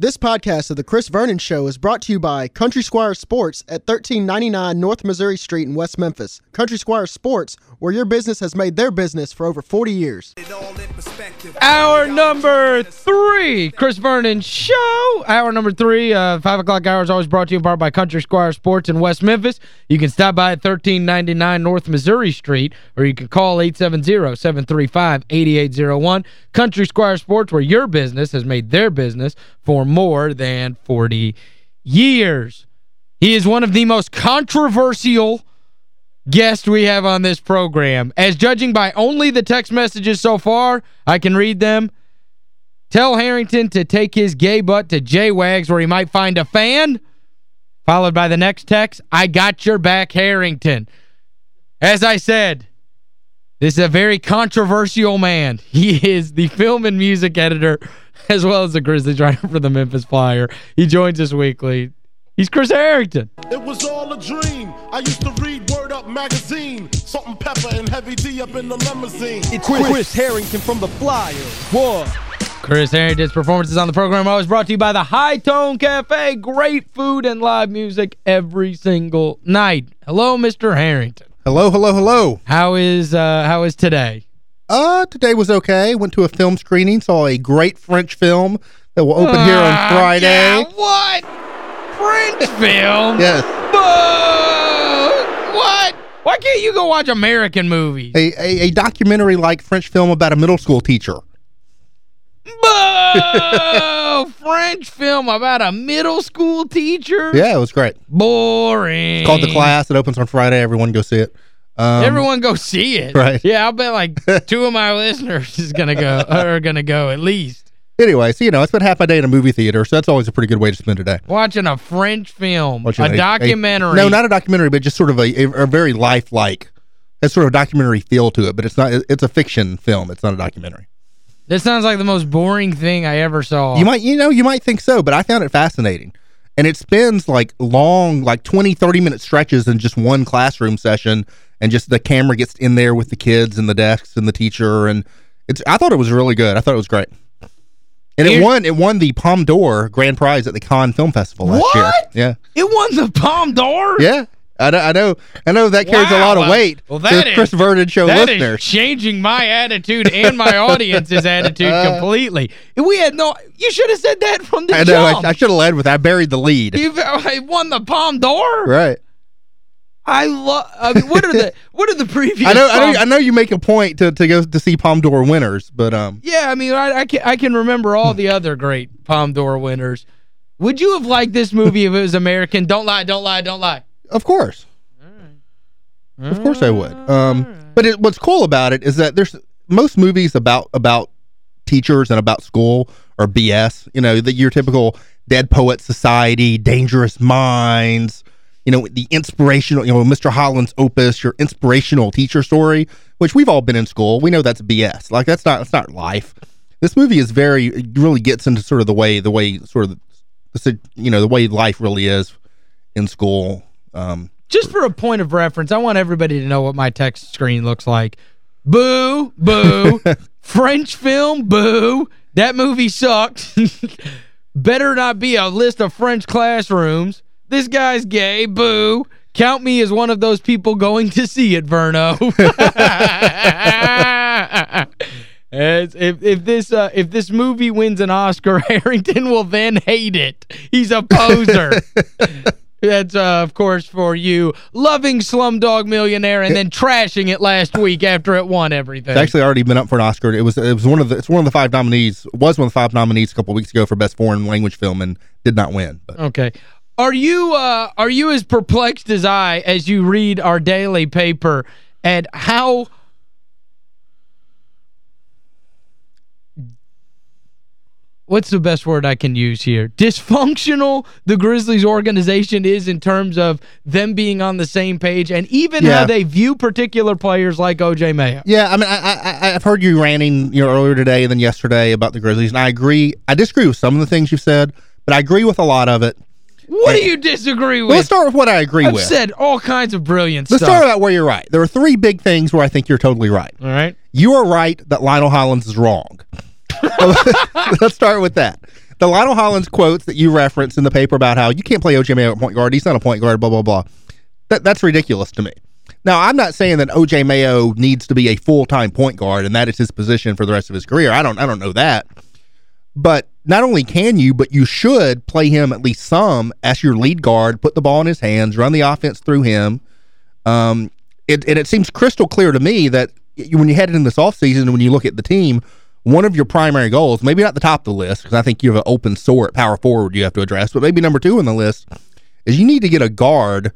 This podcast of The Chris Vernon Show is brought to you by Country Squire Sports at 1399 North Missouri Street in West Memphis. Country Squire Sports, where your business has made their business for over 40 years. Hour number three, Chris Vernon Show. Hour number three, uh, 5 o'clock hour is always brought to you in part by Country Squire Sports in West Memphis. You can stop by at 1399 North Missouri Street, or you can call 870-735-8801. Country Squire Sports, where your business has made their business for more than 40 years. He is one of the most controversial guests we have on this program. As judging by only the text messages so far, I can read them. Tell Herrington to take his gay butt to J-Wags where he might find a fan. Followed by the next text, I got your back, Herrington. As I said, this is a very controversial man. He is the film and music editor as well as the Grizzlies writer for the Memphis Flyer. He joins us weekly. He's Chris Herrington. It was all a dream. I used to read Word Up magazine. Salt-N-Pepa and Heavy D up in the limousine. It's Chris, Chris Herrington from the Flyer. What? Chris Herrington's performances on the program always brought to you by the Hi-Tone Cafe. Great food and live music every single night. Hello, Mr. Herrington. Hello, hello, hello. How is uh how is today? Uh, today was okay. Went to a film screening, saw a great French film that will open uh, here on ah, Friday. Yeah, what? French film? yes. Boo! What? Why can't you go watch American movies? A, a, a documentary-like French film about a middle school teacher. Boo! French film about a middle school teacher? Yeah, it was great. Boring. It's called The Class. It opens on Friday. Everyone go see it. Um, Everyone go see it. Right. Yeah, I'll bet like two of my listeners is going to go are going to go at least. Anyway, so, you know, I spent half my day in a movie theater, so that's always a pretty good way to spend a day. Watching a French film, Watching a, a documentary. A, no, not a documentary, but just sort of a, a, a very lifelike, it's sort of a documentary feel to it, but it's not, it's a fiction film. It's not a documentary. This sounds like the most boring thing I ever saw. You might, you know, you might think so, but I found it fascinating. And it spends like long, like 20, 30 minute stretches in just one classroom session and just the camera gets in there with the kids and the desks and the teacher and it's I thought it was really good. I thought it was great. And it won it won the Palme d'Or grand prize at the Cannes Film Festival last what? year. Yeah. It won the Palme d'Or? Yeah. I know, I know, I know that carries wow. a lot of weight well, that is, Chris Vernon show that listeners. changing my attitude and my audience's attitude uh, completely. We had no, you should have said that from the I know, I, I should have led with, I buried the lead. You won the Palme d'Or? Right. I love. I mean, what are the what are the previous? I know, I know, I know. you make a point to to go to see Palme d'Or winners, but um. Yeah, I mean, I I can I can remember all the other great Palme d'Or winners. Would you have liked this movie if it was American? Don't lie, don't lie, don't lie. Of course. Of course I would. Um, but it, what's cool about it is that there's most movies about about teachers and about school are BS. You know, the your typical Dead Poet Society, Dangerous Minds, you know, the inspirational, you know, Mr. Holland's opus, your inspirational teacher story, which we've all been in school. We know that's BS. Like that's not that's not life. This movie is very it really gets into sort of the way the way sort of the, you know, the way life really is in school. Um, just for a point of reference, I want everybody to know what my text screen looks like. Boo, boo. French film, boo. That movie sucked. Better not be a list of French classrooms. This guy's gay. Boo. Count me as one of those people going to see it, Verno. If if this uh, if this movie wins an Oscar, Herrington will then hate it. He's a poser. That's, uh, of course, for you loving Slumdog Millionaire and then trashing it last week after it won everything. It's actually already been up for an Oscar. It was it was one of the it's one of the five nominees. Was one of the five nominees a couple weeks ago for best foreign language film and did not win. But. Okay. Are you uh, are you as perplexed as I as you read our daily paper and how what's the best word I can use here? Dysfunctional the Grizzlies organization is in terms of them being on the same page and even yeah. how they view particular players like O.J. Mayo. Yeah, I mean, I, I, I've heard you ranting you know, earlier today and then yesterday about the Grizzlies, and I agree. I disagree with some of the things you've said, but I agree with a lot of it. What do you disagree with? let's start with what I agree I've with. I've said all kinds of brilliant let's stuff. Let's start about where you're right. There are three big things where I think you're totally right. All right. You are right that Lionel Hollins is wrong. Let's start with that. the Lionel Hollins quotes that you referenced in the paper about how you can't play O.J. Mayo at point guard. He's not a point guard, blah, blah, blah. That, that's ridiculous to me. Now, I'm not saying that O.J. Mayo needs to be a full-time point guard and that is his position for the rest of his career. I don't I don't know that. But not only can you, but you should play him at least some as your lead guard, put the ball in his hands, run the offense through him. Um, it, and it seems crystal clear to me that when you head in this offseason and when you look at the team, one of your primary goals, maybe not the top of the list, because I think you have an open sore at power forward you have to address, but maybe number two on the list is you need to get a guard,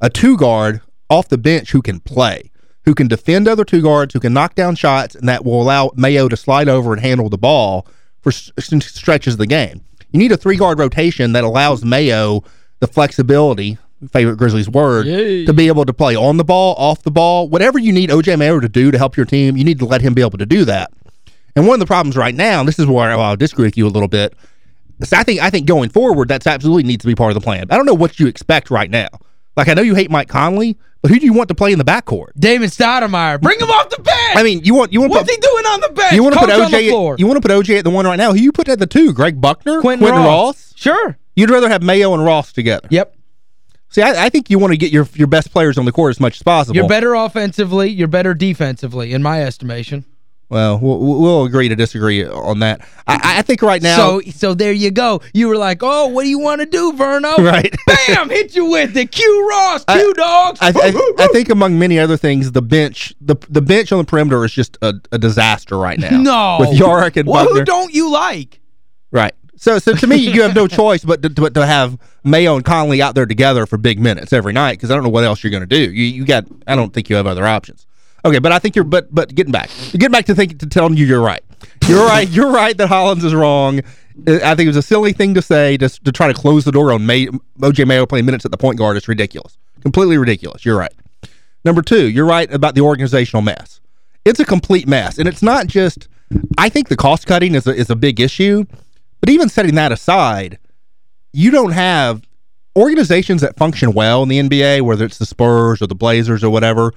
a two guard off the bench who can play, who can defend other two guards, who can knock down shots, and that will allow Mayo to slide over and handle the ball for stretches of the game. You need a three-guard rotation that allows Mayo the flexibility, favorite Grizzlies word, Yay. to be able to play on the ball, off the ball, whatever you need O.J. Mayo to do to help your team, you need to let him be able to do that. And one of the problems right now, and this is where I'll disagree with you a little bit, so I think I think going forward, that's absolutely needs to be part of the plan. I don't know what you expect right now. Like, I know you hate Mike Conley, but who do you want to play in the backcourt? Damon Stoudemire. Bring him off the bench. I mean, you want you want What's put, he doing on the bench? You want to put OJ at, you want to put OJ at the one right now. Who you put at the two? Greg Buckner? Quinton, Quinton Ross. Ross. Sure. You'd rather have Mayo and Ross together. Yep. See, I, I, think you want to get your your best players on the court as much as possible. You're better offensively. You're better defensively, in my estimation. Well, we'll, we'll agree to disagree on that. I, I, think right now... So so there you go. You were like, oh, what do you want to do, Verno? Right. Bam! Hit you with the Q Ross, Q Dogs. I, I, I, think among many other things, the bench the the bench on the perimeter is just a, a disaster right now. No. With Jaric and well, Buckner. who don't you like? Right. So so to me, you have no choice but to, to, to have Mayo and Conley out there together for big minutes every night because I don't know what else you're going to do. You you got I don't think you have other options. Okay, but I think you're but but getting back. Getting back to think to telling you you're right. You're right. You're right that Hollins is wrong. I think it was a silly thing to say to, to try to close the door on May, O.J. Mayo playing minutes at the point guard. It's ridiculous. Completely ridiculous. You're right. Number two, you're right about the organizational mess. It's a complete mess. And it's not just, I think the cost cutting is a, is a big issue, but even setting that aside, you don't have organizations that function well in the NBA, whether it's the Spurs or the Blazers or whatever,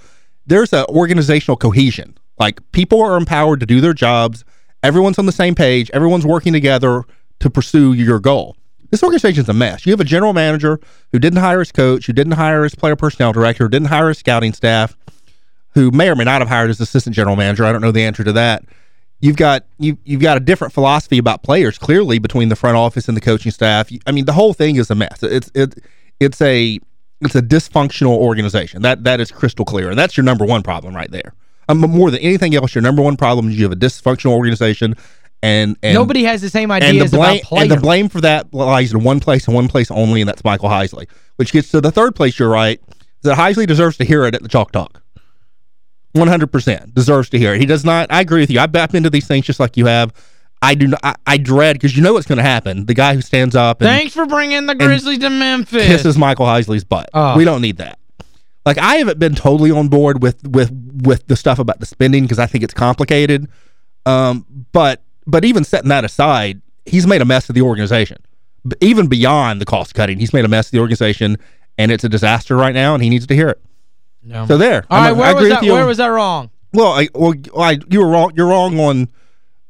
there's an organizational cohesion. Like people are empowered to do their jobs. Everyone's on the same page. Everyone's working together to pursue your goal. This organization's a mess. You have a general manager who didn't hire his coach, who didn't hire his player personnel director, didn't hire his scouting staff, who may or may not have hired his assistant general manager. I don't know the answer to that. You've got you you've got a different philosophy about players clearly between the front office and the coaching staff. I mean, the whole thing is a mess. It's it it's a it's a dysfunctional organization. That That is crystal clear. And that's your number one problem right there. Um, more than anything else, your number one problem is you have a dysfunctional organization and, and nobody has the same ideas the blame, about players. And the blame for that lies in one place and one place only, and that's Michael Heisley. Which gets to the third place you're right, that Heisley deserves to hear it at the Chalk Talk. 100% deserves to hear it. He does not, I agree with you. I've been into these things just like you have. I do not, I, I dread because you know what's going to happen. The guy who stands up and Thanks for bringing the Grizzlies to Memphis. Kisses Michael Heisley's butt. Oh. We don't need that. Like I haven't been totally on board with with with the stuff about the spending because I think it's complicated. Um but but even setting that aside, he's made a mess of the organization. But even beyond the cost cutting, he's made a mess of the organization and it's a disaster right now and he needs to hear it. No. So there. All right, where was that where was that wrong? Well, I well I you were wrong you're wrong on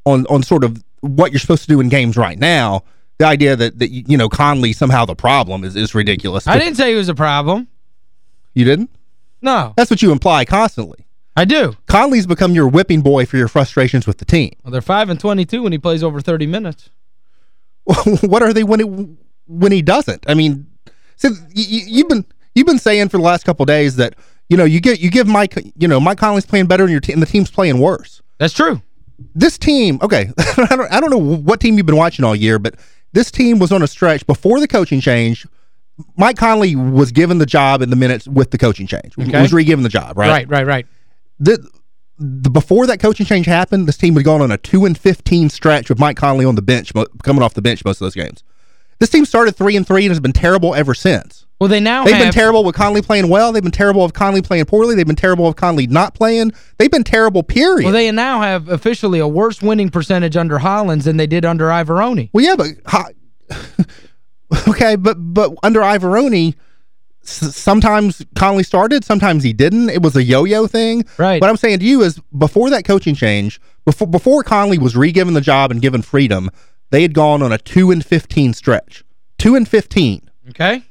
on on sort of what you're supposed to do in games right now. The idea that, that you know, Conley somehow the problem is, is ridiculous. I didn't say he was a problem. You didn't? No. That's what you imply constantly. I do. Conley's become your whipping boy for your frustrations with the team. Well, they're 5 and 22 when he plays over 30 minutes. what are they when it, when he doesn't? I mean, so you, you've been you've been saying for the last couple days that you know you get you give Mike you know Mike Conley's playing better and your team the team's playing worse. That's true this team, okay, I, don't, I don't know what team you've been watching all year, but this team was on a stretch before the coaching change. Mike Conley was given the job in the minutes with the coaching change. Okay. Was re-given the job, right? Right, right, right. The, the, before that coaching change happened, this team had gone on a 2 and 15 stretch with Mike Conley on the bench, coming off the bench most of those games. This team started 3 and 3 and has been terrible ever since. Well, they now They've been terrible with Conley playing well. They've been terrible with Conley playing poorly. They've been terrible with Conley not playing. They've been terrible, period. Well, they now have officially a worse winning percentage under Hollins than they did under Iavaroni. Well, yeah, but... okay, but but under Iavaroni, sometimes Conley started, sometimes he didn't. It was a yo-yo thing. Right. What I'm saying to you is before that coaching change, before before Conley was re-given the job and given freedom, they had gone on a 2 and 15 stretch. 2 and 15 Okay.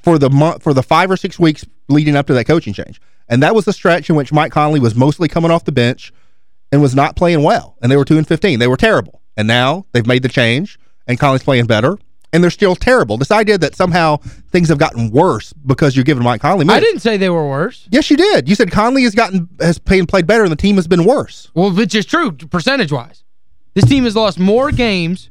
For the month for the 5 or 6 weeks leading up to that coaching change. And that was the stretch in which Mike Conley was mostly coming off the bench and was not playing well. And they were 2 and 15. They were terrible. And now they've made the change and Conley's playing better and they're still terrible. This idea that somehow things have gotten worse because you're giving Mike Conley minutes. I didn't say they were worse. Yes, you did. You said Conley has gotten has played, played better and the team has been worse. Well, which is true percentage-wise. This team has lost more games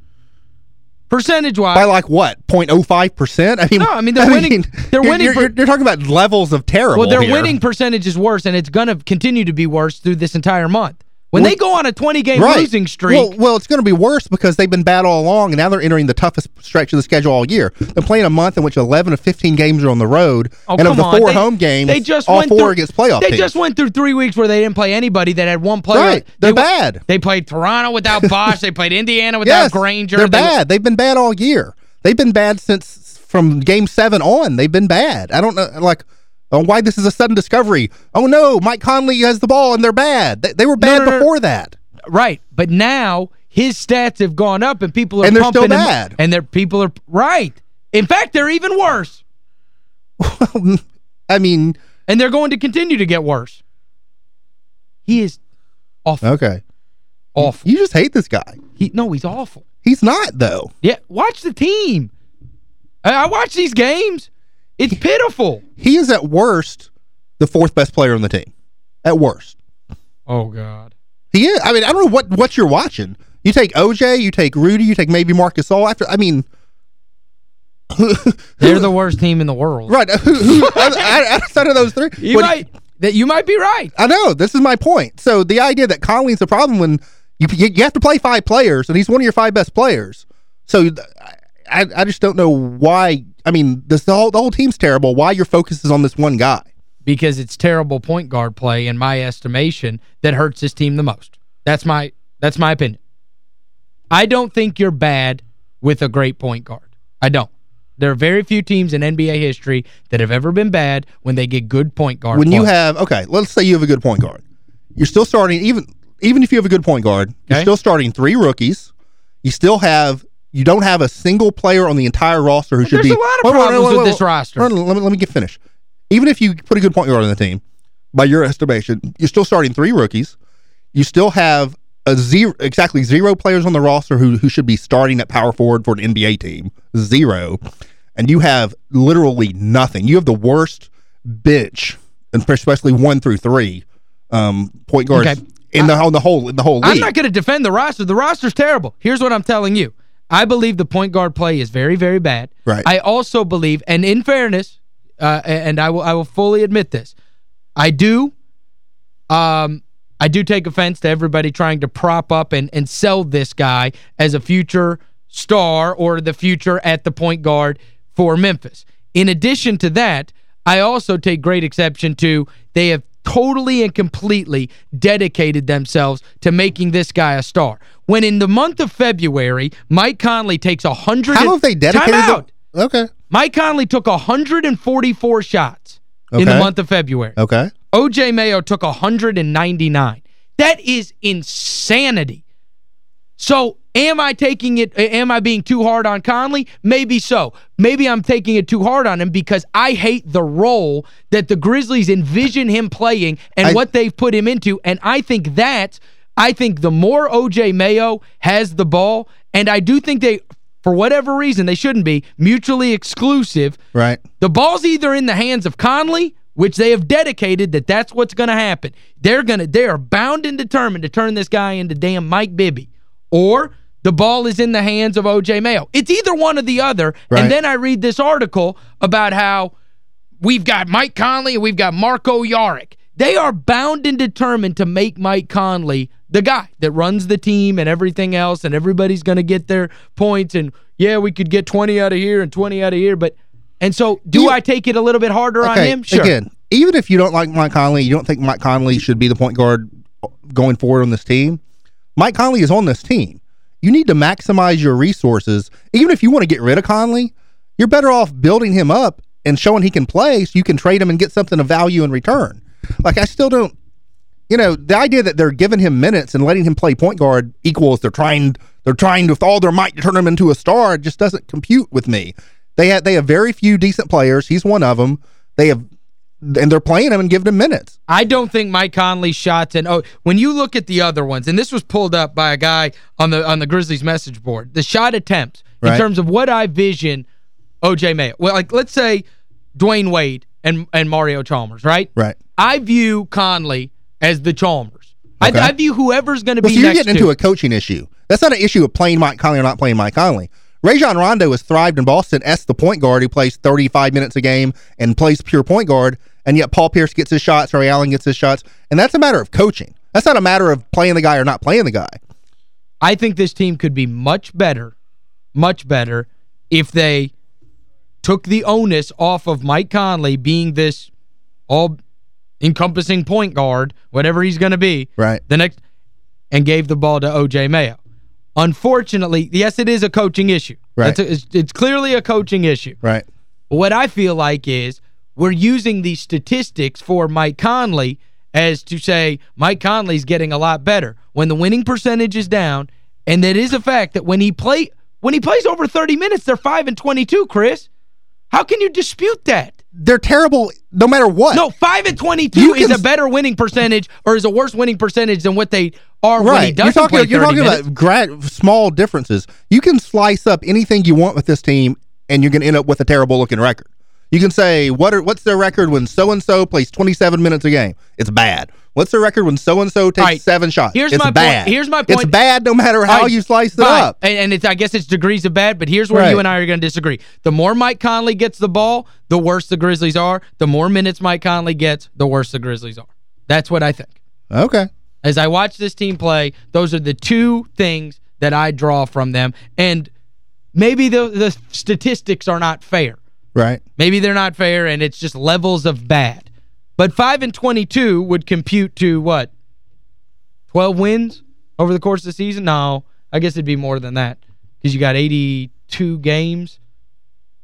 percentage-wise. By like what? 0.05%? I mean, No, I mean, they're winning- they're winning You're, you're, you're talking about levels of terrible Well, their here. winning percentage is worse, and it's going to continue to be worse through this entire month. When Well, they go on a 20-game right. losing streak, Well, well, it's going to be worse because they've been bad all along, and now they're entering the toughest stretch of the schedule all year. They're playing a month in which 11 of 15 games are on the road, oh, and of the four They- home games, they just all went four through, against playoff They teams. just went through three weeks where they didn't play anybody that had one player. Right. They're They- bad. They played Toronto without Bosh. they played Indiana without yes, Granger. they're They- bad. They've been bad all year. They've been bad since from game seven on. They've been bad. I don't know, like, uh, why this is a sudden discovery. Oh, no, Mike Conley has the ball, and they're bad. They, they were bad no, no. before that. Right. But now his stats have gone up and people are And they're still him- bad. And they're people are right. In fact, they're even worse. I mean, And they're going to continue to get worse. He is awful. okay. Awful. You just hate this guy. He, no, he's awful. He's not, though. Yeah, watch the team. I watch these games. It's pitiful. He is at worst the fourth best player on the team. At worst. Oh, God. He is. I mean, I don't know what, what you're watching. You take OJ, you take Rudy, you take maybe Marc Gasol after. I mean, They're the worst team in the world. right. Who, who, outside of those three. You when- might that you might be right. I know. This is my point. So the idea that Conley's a problem when you, you you have to play five players, and he's one of your five best players. So I I just don't know why. I mean, this the whole the whole team's terrible. Why your focus is on this one guy? Because it's terrible point guard play, in my estimation, that hurts this team the most. That's my that's my opinion. I don't think you're bad with a great point guard. I don't. There are very few teams in NBA history that have ever been bad when they get good point guard when you have okay, let's say you have a good point guard. You're still starting even even if you have a good point guard, you're still starting three rookies. You still have you don't have a single player on the entire roster who should be... there's a lot of Wait, wait, wait, problems wait, with this roster. Let me let me get finished. Even if you put a good point guard on the team, by your estimation, you're still starting three rookies. You still have a zero exactly zero players on the roster who who should be starting at power forward for an NBA team. Zero. And you have literally nothing. You have the worst bench, and especially one through three um, point guards Okay. in the whole the whole in the whole league. I'm not going to defend the roster. The roster's terrible. Here's what I'm telling you. I believe the point guard play is very, very bad. Right. I also believe, and in fairness, uh, and I will I will fully admit this, I do um I do take offense to everybody trying to prop up and, and sell this guy as a future star or the future at the point guard for Memphis. In addition to that, I also take great exception to they have totally and completely dedicated themselves to making this guy a star. When in the month of February, Mike Conley takes a hundred How and- have they dedicated Time out. Okay. Mike Conley took 144 shots in the month of February. Okay. O.J. Mayo took 199. That is insanity. So am I taking it, am I being too hard on Conley? Maybe so. Maybe I'm taking it too hard on him because I hate the role that the Grizzlies envision him playing and I- what they've put him into. And I think that, I think the more O.J. Mayo has the ball, and I do think they, for whatever reason, they shouldn't be, mutually exclusive, Right. the ball's either in the hands of Conley, which they have dedicated that that's what's going to happen. They're going to they are bound and determined to turn this guy into damn Mike Bibby. Or the ball is in the hands of O.J. Mayo. It's either one or the other. Right. And then I read this article about how we've got Mike Conley and we've got Marko Jaric. They are bound and determined to make Mike Conley the guy that runs the team and everything else and everybody's going to get their points and yeah, we could get 20 out of here and 20 out of here, but and so do You- I take it a little bit harder on him? Sure. Again, even if you don't like Mike Conley, you don't think Mike Conley should be the point guard going forward on this team, Mike Conley is on this team. You need to maximize your resources. Even if you want to get rid of Conley, you're better off building him up and showing he can play so you can trade him and get something of value in return. Like, I still don't, you know, the idea that they're giving him minutes and letting him play point guard equals they're trying they're trying with all their might to turn him into a star. Just doesn't compute with me. They have, they have very few decent players. He's one of them. They have and they're playing him and giving him minutes. I don't think Mike Conley shots and oh when you look at the other ones and this was pulled up by a guy on the on the Grizzlies message board. The shot attempts right. in terms of what I vision OJ Mayo. Well like let's say Dwyane Wade and and Mario Chalmers, right? Right. I view Conley as the Chalmers. Okay. I, I, view whoever's going to well, be so you're getting into a coaching issue. That's not an issue of playing Mike Conley or not playing Mike Conley. Rajon Rondo has thrived in Boston as the point guard who plays 35 minutes a game and plays pure point guard, and yet Paul Pierce gets his shots, Ray Allen gets his shots, and that's a matter of coaching. That's not a matter of playing the guy or not playing the guy. I think this team could be much better, much better, if they took the onus off of Mike Conley being this all-encompassing point guard, whatever he's going to be. Right. The next and gave the ball to O.J. Mayo. Unfortunately, yes, it is a coaching issue. Right. A, it's, it's clearly a coaching issue. Right. What I feel like is we're using these statistics for Mike Conley as to say Mike Conley's getting a lot better when the winning percentage is down and that is a fact that when he play when he plays over 30 minutes they're 5 and 22 Chris how can you dispute that they're terrible no matter what no 5 and 22 is a better winning percentage or is a worse winning percentage than what they are right. when he doesn't you're talking, You're talking minutes. about grad, small differences. You can slice up anything you want with this team, and you're going to end up with a terrible-looking record. You can say, what are, what's their record when so-and-so plays 27 minutes a game? It's bad. What's their record when so-and-so takes right. seven shots? Here's it's my bad. Point. Here's my point. It's bad no matter how right. you slice it up. And, and it's, I guess it's degrees of bad, but here's where right. you and I are going to disagree. The more Mike Conley gets the ball, the worse the Grizzlies are. The more minutes Mike Conley gets, the worse the Grizzlies are. That's what I think. Okay. As I watch this team play, those are the two things that I draw from them. And maybe the, the statistics are not fair. Right. Maybe they're not fair and it's just levels of bad. But 5 and 22 would compute to what? 12 wins over the course of the season? No, I guess it'd be more than that because you got 82 games.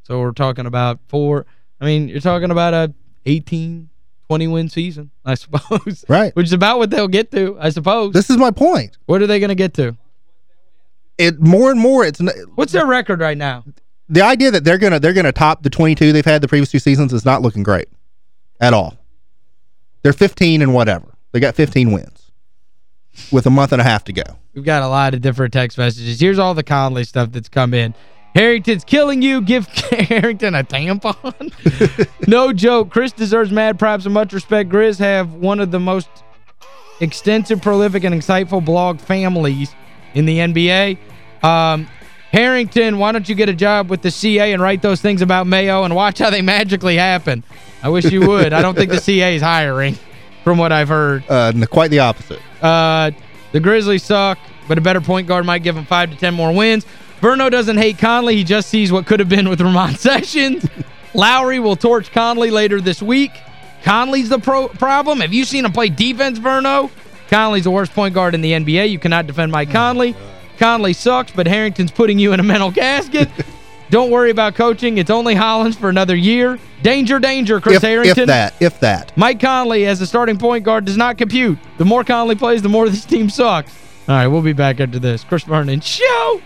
So we're talking about four. I mean, you're talking about a 18 20-win season, I suppose. Right. Which is about what they'll get to, I suppose. This is my point. What are they going to get to? It more and more it's What's their record right now? The idea that they're going to they're going to top the 22 they've had the previous two seasons is not looking great at all. They're 15 and whatever. They got 15 wins with a month and a half to go. We've got a lot of different text messages. Here's all the Conley stuff that's come in. Herrington's killing you. Give Herrington a tampon. no joke. Chris deserves mad props and much respect. Grizz have one of the most extensive, prolific, and insightful blog families in the NBA. Um, Herrington, why don't you get a job with the CA and write those things about Mayo and watch how they magically happen? I wish you would. I don't think the CA is hiring from what I've heard. Uh, quite the opposite. Uh, the Grizzlies suck, but a better point guard might give them five to ten more wins. Verno doesn't hate Conley. He just sees what could have been with Ramon Sessions. Lowry will torch Conley later this week. Conley's the pro problem. Have you seen him play defense, Verno? Conley's the worst point guard in the NBA. You cannot defend Mike Conley. Conley sucks, but Herrington's putting you in a mental casket. Don't worry about coaching. It's only Hollins for another year. Danger, danger, Chris if, Herrington. If that, if that. Mike Conley as a starting point guard does not compute. The more Conley plays, the more this team sucks. All right, we'll be back after this. Chris Vernon Show!